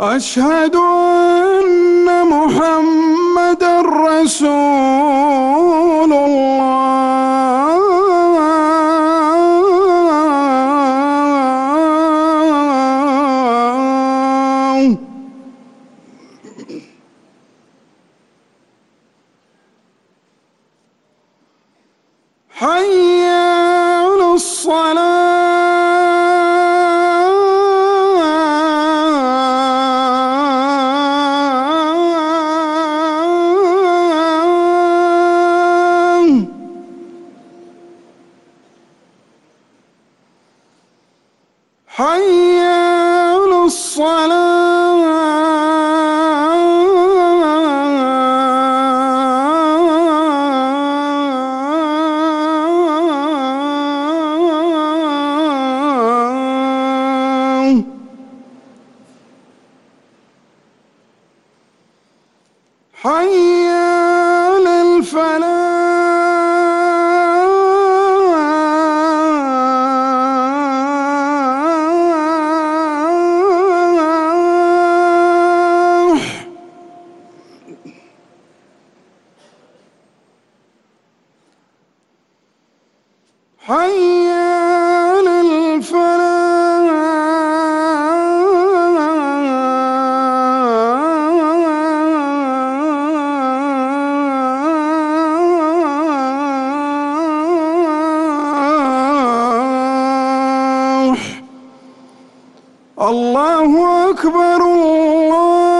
أشهد أن محمد رسول الله. حي حي على حي حي على الفلاح الله أكبر الله